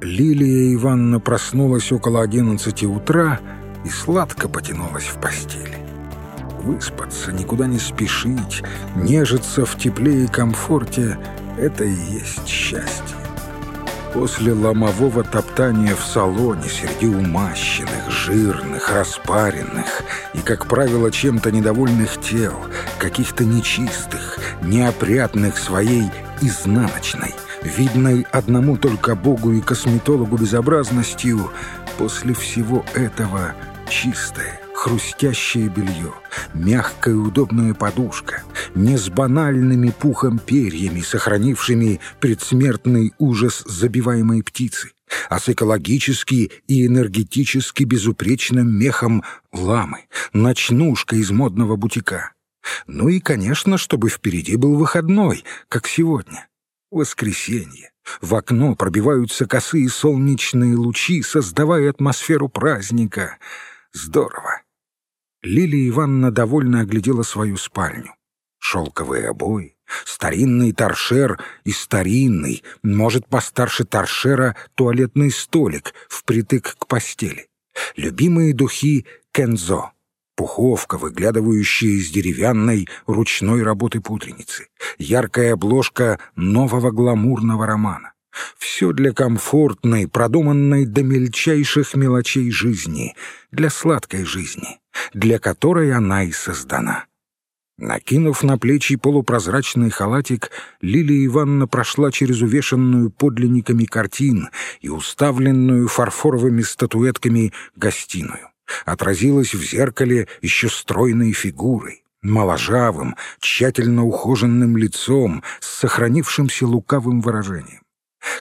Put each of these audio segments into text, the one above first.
Лилия Ивановна проснулась около одиннадцати утра и сладко потянулась в постели. Выспаться, никуда не спешить, нежиться в тепле и комфорте — это и есть счастье. После ломового топтания в салоне среди умащенных, жирных, распаренных и, как правило, чем-то недовольных тел, каких-то нечистых, неопрятных своей изнаночной, видной одному только Богу и косметологу безобразностью, после всего этого чистое, хрустящее белье, мягкая удобная подушка, не с банальными пухом перьями, сохранившими предсмертный ужас забиваемой птицы, а с экологически и энергетически безупречным мехом ламы, ночнушка из модного бутика. Ну и, конечно, чтобы впереди был выходной, как сегодня. Воскресенье. В окно пробиваются косые солнечные лучи, создавая атмосферу праздника. Здорово. Лилия Ивановна довольно оглядела свою спальню. Шелковые обои, старинный торшер и старинный, может, постарше торшера, туалетный столик впритык к постели. Любимые духи Кензо, пуховка, выглядывающая из деревянной ручной работы пудреницы, яркая обложка нового гламурного романа. Все для комфортной, продуманной до мельчайших мелочей жизни, для сладкой жизни, для которой она и создана. Накинув на плечи полупрозрачный халатик, Лилия Ивановна прошла через увешанную подлинниками картин и уставленную фарфоровыми статуэтками гостиную. Отразилась в зеркале еще стройной фигурой, моложавым, тщательно ухоженным лицом с сохранившимся лукавым выражением.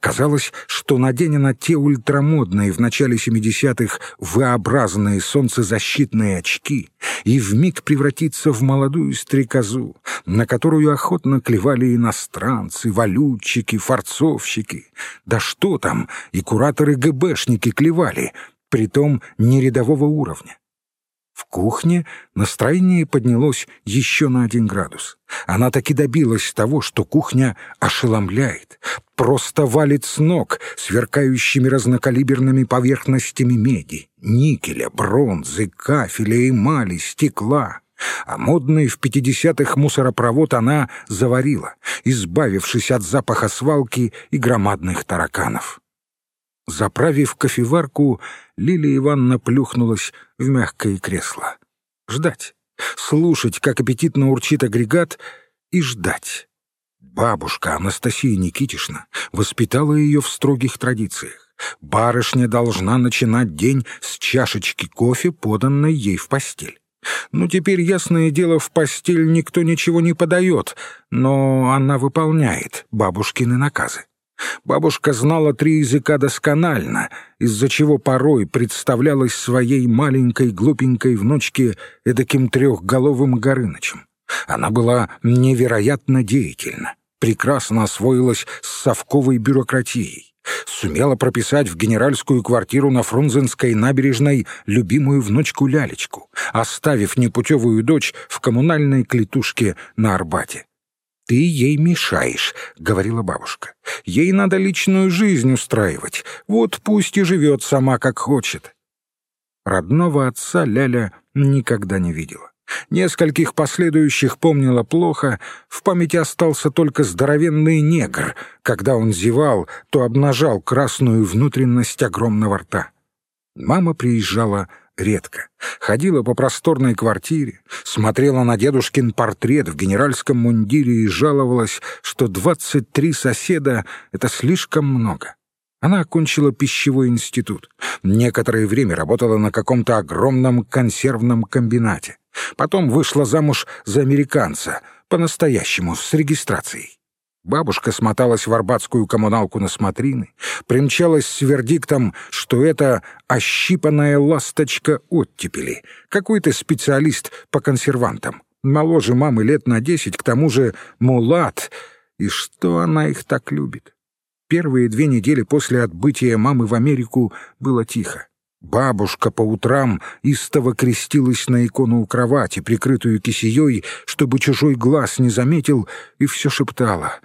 Казалось, что наденя на те ультрамодные в начале 70-х V-образные солнцезащитные очки и вмиг превратится в молодую стрекозу, на которую охотно клевали иностранцы, валютчики, форцовщики. Да что там, и кураторы-ГБшники клевали, притом не рядового уровня. В кухне настроение поднялось еще на один градус. Она таки добилась того, что кухня ошеломляет, просто валит с ног сверкающими разнокалиберными поверхностями меди, никеля, бронзы, кафеля, эмали, стекла. А модный в пятидесятых мусоропровод она заварила, избавившись от запаха свалки и громадных тараканов. Заправив кофеварку, Лилия Ивановна плюхнулась в мягкое кресло. Ждать. Слушать, как аппетитно урчит агрегат, и ждать. Бабушка Анастасия Никитишна воспитала ее в строгих традициях. Барышня должна начинать день с чашечки кофе, поданной ей в постель. Ну, теперь, ясное дело, в постель никто ничего не подает, но она выполняет бабушкины наказы. Бабушка знала три языка досконально, из-за чего порой представлялась своей маленькой глупенькой внучке эдаким трехголовым Горынычем. Она была невероятно деятельна, прекрасно освоилась с совковой бюрократией, сумела прописать в генеральскую квартиру на Фрунзенской набережной любимую внучку Лялечку, оставив непутевую дочь в коммунальной клетушке на Арбате. «Ты ей мешаешь», — говорила бабушка. «Ей надо личную жизнь устраивать. Вот пусть и живет сама, как хочет». Родного отца Ляля никогда не видела. Нескольких последующих помнила плохо, в памяти остался только здоровенный негр. Когда он зевал, то обнажал красную внутренность огромного рта. Мама приезжала редко. Ходила по просторной квартире, смотрела на дедушкин портрет в генеральском мундире и жаловалась, что двадцать три соседа — это слишком много. Она окончила пищевой институт. Некоторое время работала на каком-то огромном консервном комбинате. Потом вышла замуж за американца, по-настоящему, с регистрацией. Бабушка смоталась в арбатскую коммуналку на смотрины, примчалась с вердиктом, что это ощипанная ласточка оттепели, какой-то специалист по консервантам, моложе мамы лет на десять, к тому же мулат, и что она их так любит. Первые две недели после отбытия мамы в Америку было тихо. Бабушка по утрам истово крестилась на икону у кровати, прикрытую кисеей, чтобы чужой глаз не заметил, и все шептала.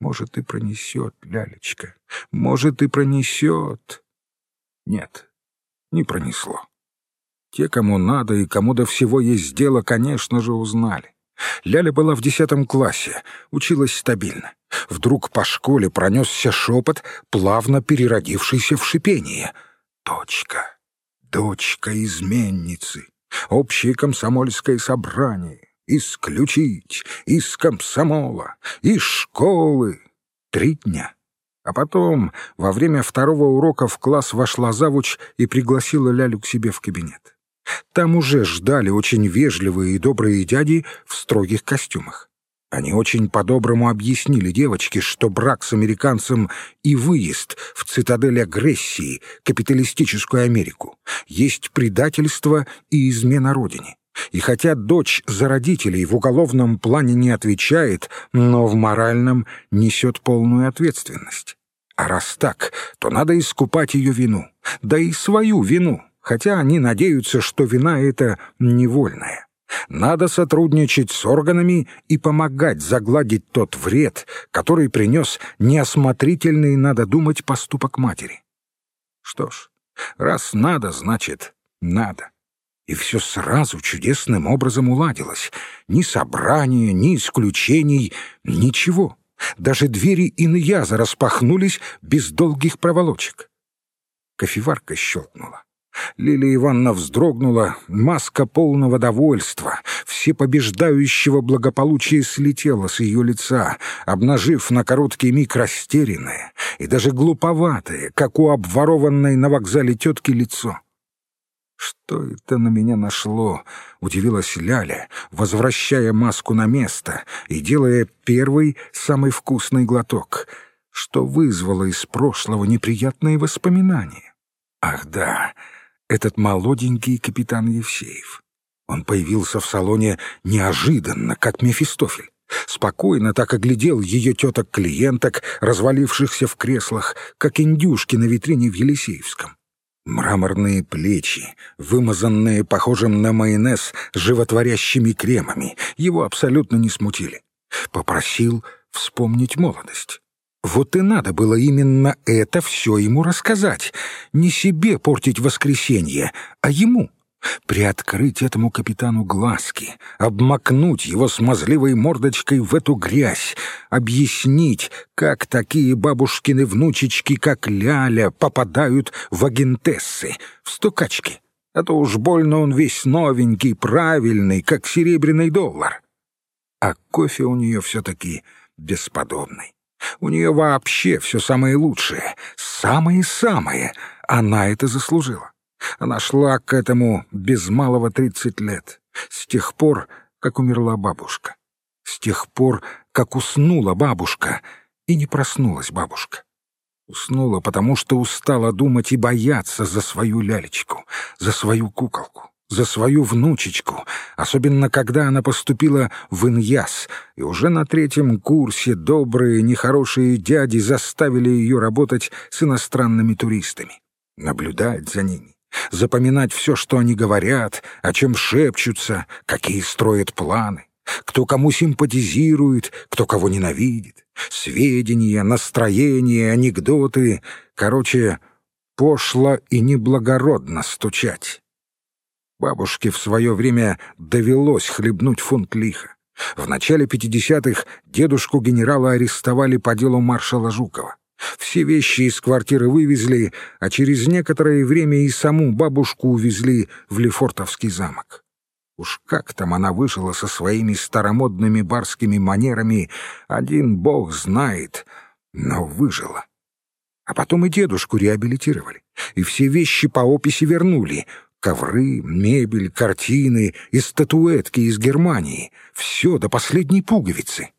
Может, и пронесет, лялечка, может, и пронесет. Нет, не пронесло. Те, кому надо и кому до всего есть дело, конечно же, узнали. Ляля была в десятом классе, училась стабильно. Вдруг по школе пронесся шепот, плавно переродившийся в шипение. «Дочка, дочка изменницы, общее комсомольское собрание, исключить из комсомола, из школы». Три дня. А потом, во время второго урока в класс вошла завуч и пригласила Лялю к себе в кабинет. Там уже ждали очень вежливые и добрые дяди в строгих костюмах. Они очень по-доброму объяснили девочке, что брак с американцем и выезд в цитадель агрессии, капиталистическую Америку, есть предательство и измена родине. И хотя дочь за родителей в уголовном плане не отвечает, но в моральном несет полную ответственность. А раз так, то надо искупать ее вину, да и свою вину, хотя они надеются, что вина эта невольная. Надо сотрудничать с органами и помогать загладить тот вред, который принес неосмотрительный, надо думать, поступок матери. Что ж, раз надо, значит, надо. И все сразу чудесным образом уладилось. Ни собрания, ни исключений, ничего. Даже двери иньяза распахнулись без долгих проволочек. Кофеварка щелкнула. Лилия Ивановна вздрогнула, маска полного довольства, всепобеждающего благополучия слетела с ее лица, обнажив на короткий миг растерянное и даже глуповатое, как у обворованной на вокзале тетки, лицо. «Что это на меня нашло?» — удивилась Ляля, возвращая маску на место и делая первый, самый вкусный глоток, что вызвало из прошлого неприятные воспоминания. «Ах да!» Этот молоденький капитан Евсеев. Он появился в салоне неожиданно, как Мефистофель. Спокойно так оглядел ее теток-клиенток, развалившихся в креслах, как индюшки на витрине в Елисеевском. Мраморные плечи, вымазанные похожим на майонез животворящими кремами, его абсолютно не смутили. Попросил вспомнить молодость. Вот и надо было именно это все ему рассказать. Не себе портить воскресенье, а ему. Приоткрыть этому капитану глазки, обмакнуть его смазливой мордочкой в эту грязь, объяснить, как такие бабушкины внучечки, как Ляля, попадают в агентессы, в стукачки. А то уж больно он весь новенький, правильный, как серебряный доллар. А кофе у нее все-таки бесподобный. У нее вообще все самое лучшее, самое-самое. Она это заслужила. Она шла к этому без малого тридцать лет, с тех пор, как умерла бабушка, с тех пор, как уснула бабушка, и не проснулась бабушка. Уснула, потому что устала думать и бояться за свою лялечку, за свою куколку за свою внучечку, особенно когда она поступила в Иньяс, и уже на третьем курсе добрые, нехорошие дяди заставили ее работать с иностранными туристами, наблюдать за ними, запоминать все, что они говорят, о чем шепчутся, какие строят планы, кто кому симпатизирует, кто кого ненавидит, сведения, настроения, анекдоты, короче, пошло и неблагородно стучать. Бабушке в свое время довелось хлебнуть фунт лиха. В начале 50-х дедушку генерала арестовали по делу маршала Жукова. Все вещи из квартиры вывезли, а через некоторое время и саму бабушку увезли в Лефортовский замок. Уж как там она выжила со своими старомодными барскими манерами, один бог знает, но выжила. А потом и дедушку реабилитировали, и все вещи по описи вернули — Ковры, мебель, картины и статуэтки из Германии. Все до последней пуговицы.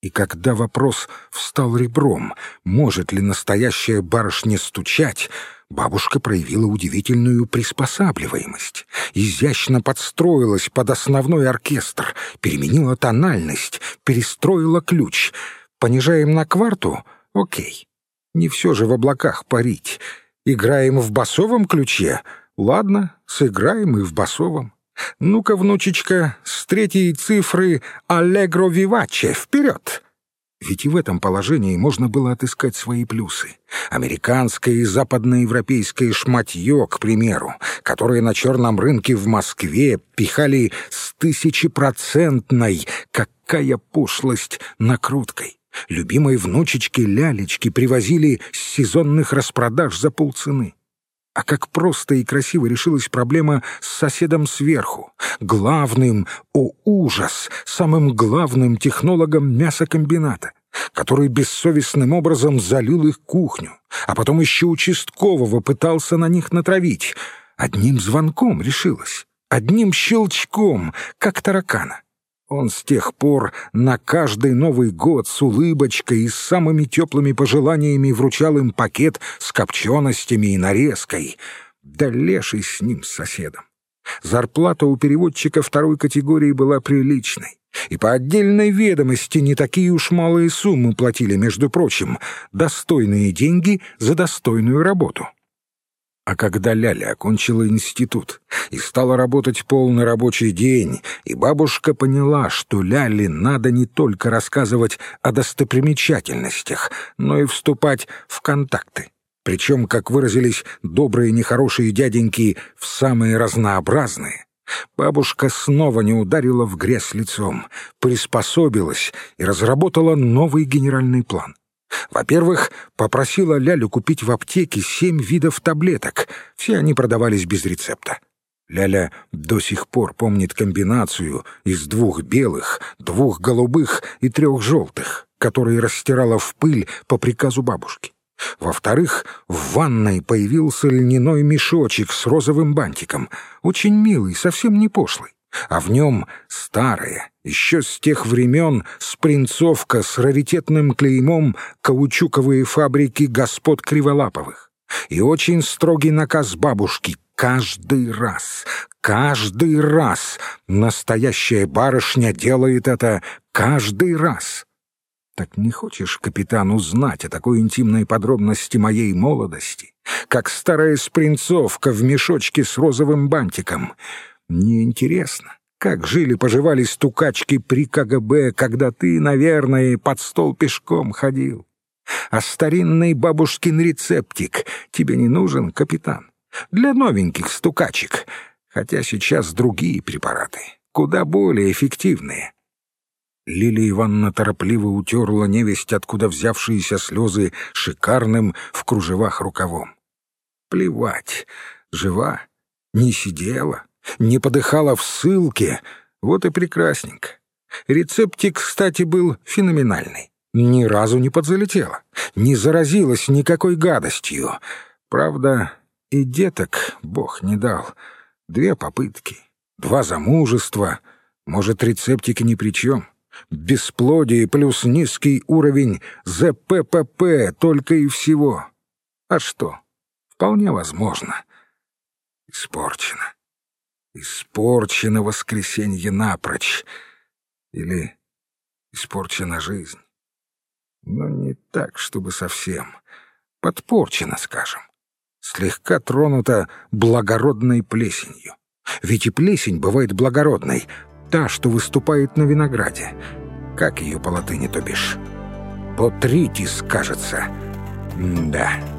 И когда вопрос встал ребром, может ли настоящая барышня стучать, бабушка проявила удивительную приспосабливаемость. Изящно подстроилась под основной оркестр, переменила тональность, перестроила ключ. Понижаем на кварту? Окей. Не все же в облаках парить. Играем в басовом ключе? Ладно, сыграем и в басовом. Ну-ка, внучечка, с третьей цифры «Аллегро виваче» вперед! Ведь и в этом положении можно было отыскать свои плюсы. Американское и западноевропейское шматье, к примеру, которые на черном рынке в Москве пихали с тысячепроцентной, какая пошлость, накруткой. Любимой внучечке лялечки привозили с сезонных распродаж за полцены. А как просто и красиво решилась проблема с соседом сверху, главным, о ужас, самым главным технологом мясокомбината, который бессовестным образом залил их кухню, а потом еще участкового пытался на них натравить. Одним звонком решилась, одним щелчком, как таракана. Он с тех пор на каждый Новый год с улыбочкой и с самыми теплыми пожеланиями вручал им пакет с копченостями и нарезкой. Да леший с ним, с соседом. Зарплата у переводчика второй категории была приличной. И по отдельной ведомости не такие уж малые суммы платили, между прочим, достойные деньги за достойную работу. А когда Ляля окончила институт и стала работать полный рабочий день, и бабушка поняла, что Ляле надо не только рассказывать о достопримечательностях, но и вступать в контакты. Причем, как выразились добрые нехорошие дяденьки, в самые разнообразные. Бабушка снова не ударила в грязь лицом, приспособилась и разработала новый генеральный план. Во-первых, попросила Лялю купить в аптеке семь видов таблеток. Все они продавались без рецепта. Ляля до сих пор помнит комбинацию из двух белых, двух голубых и трех желтых, которые растирала в пыль по приказу бабушки. Во-вторых, в ванной появился льняной мешочек с розовым бантиком, очень милый, совсем не пошлый а в нем старая, еще с тех времен спринцовка с раритетным клеймом каучуковые фабрики господ Криволаповых. И очень строгий наказ бабушки каждый раз, каждый раз настоящая барышня делает это каждый раз. Так не хочешь, капитан, узнать о такой интимной подробности моей молодости, как старая спринцовка в мешочке с розовым бантиком — мне интересно, как жили-поживали стукачки при КГБ, когда ты, наверное, под стол пешком ходил. А старинный бабушкин рецептик тебе не нужен, капитан? Для новеньких стукачек, хотя сейчас другие препараты, куда более эффективные. Лилия Ивановна торопливо утерла невесть, откуда взявшиеся слезы шикарным в кружевах рукавом. Плевать, жива, не сидела, не подыхала в ссылке, вот и прекрасненько. Рецептик, кстати, был феноменальный. Ни разу не подзалетела, не заразилась никакой гадостью. Правда, и деток Бог не дал. Две попытки, два замужества. Может, рецептики ни при чем. Бесплодие плюс низкий уровень ЗППП только и всего. А что? Вполне возможно. Испорчено испорчено воскресенье напрочь. Или испорчена жизнь. Но не так, чтобы совсем. Подпорчена, скажем. Слегка тронута благородной плесенью. Ведь и плесень бывает благородной, та, что выступает на винограде. Как ее по латыни, то бишь? Потритис, кажется. М да.